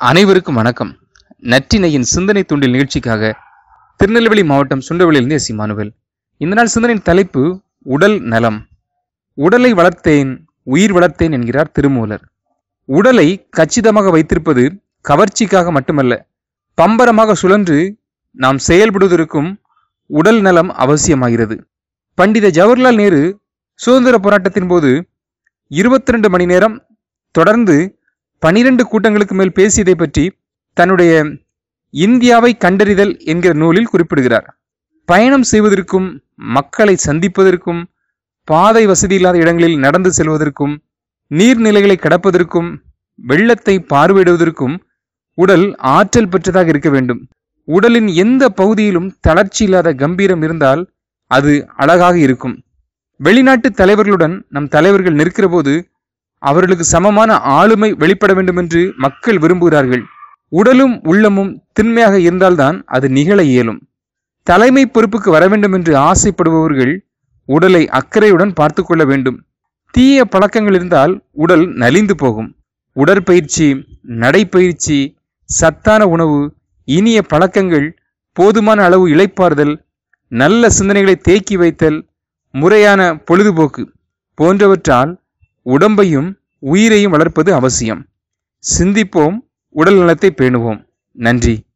அனைவருக்கும் வணக்கம். நற்றினையின் சிந்தனை தூண்டில் நிகழ்ச்சிக்காக திருநெல்வேலி மாவட்டம் சுண்டவளியிலிருந்து எஸ் இமானுவேல் இந்த நாள் சிந்தனையின் தலைப்பு உடல் நலம் உடலை வளர்த்தேன் உயிர் வளர்த்தேன் என்கிறார் திருமூலர். உடலை கச்சிதமாக வைத்திருப்பது கவர்ச்சிக்காக மட்டுமல்ல பம்பரமாக சுழன்று நாம் செயல்படுவதற்கும் உடல் நலம் அவசியமாகிறது பண்டித ஜவஹர்லால் நேரு சுதந்திர போராட்டத்தின் போது இருபத்தி ரெண்டு மணி நேரம் தொடர்ந்து பனிரெண்டு கூட்டங்களுக்கு மேல் பேசியதை பற்றி தன்னுடைய இந்தியாவை கண்டறிதல் என்கிற நூலில் குறிப்பிடுகிறார். பயணம் செய்வதற்கும் மக்களை சந்திப்பதற்கும் பாதை வசதி இல்லாத இடங்களில் நடந்து செல்வதற்கும் நீர்நிலைகளை கடப்பதற்கும் வெள்ளத்தை பார்வையிடுவதற்கும் உடல் ஆற்றல் பெற்றதாக இருக்க வேண்டும். உடலின் எந்த பகுதியிலும் தளர்ச்சி இல்லாத கம்பீரம் இருந்தால் அது அழகாக இருக்கும். வெளிநாட்டு தலைவர்களுடன் நம் தலைவர்கள் நிற்கிற போது அவர்களுக்கு சமமான ஆளுமை வெளிப்பட வேண்டும் என்று மக்கள் விரும்புகிறார்கள். உடலும் உள்ளமும் திண்மையாக இருந்தால்தான் அது நிகழ இயலும். தலைமை பொறுப்புக்கு வர வேண்டும் என்று ஆசைப்படுபவர்கள் உடலை அக்கறையுடன் பார்த்து கொள்ள வேண்டும். தீய பழக்கங்கள் இருந்தால் உடல் நலிந்து போகும். உடற்பயிற்சி நடைப்பயிற்சி சத்தான உணவு இனிய பழக்கங்கள் போதுமான அளவு இழைப்பாறுதல் நல்ல சிந்தனைகளை தேக்கி வைத்தல் முறையான பொழுதுபோக்கு போன்றவற்றால் உடம்பையும் உயிரையும் வளர்ப்பது அவசியம். சிந்திப்போம் உடல் நலத்தை பேணுவோம். நன்றி.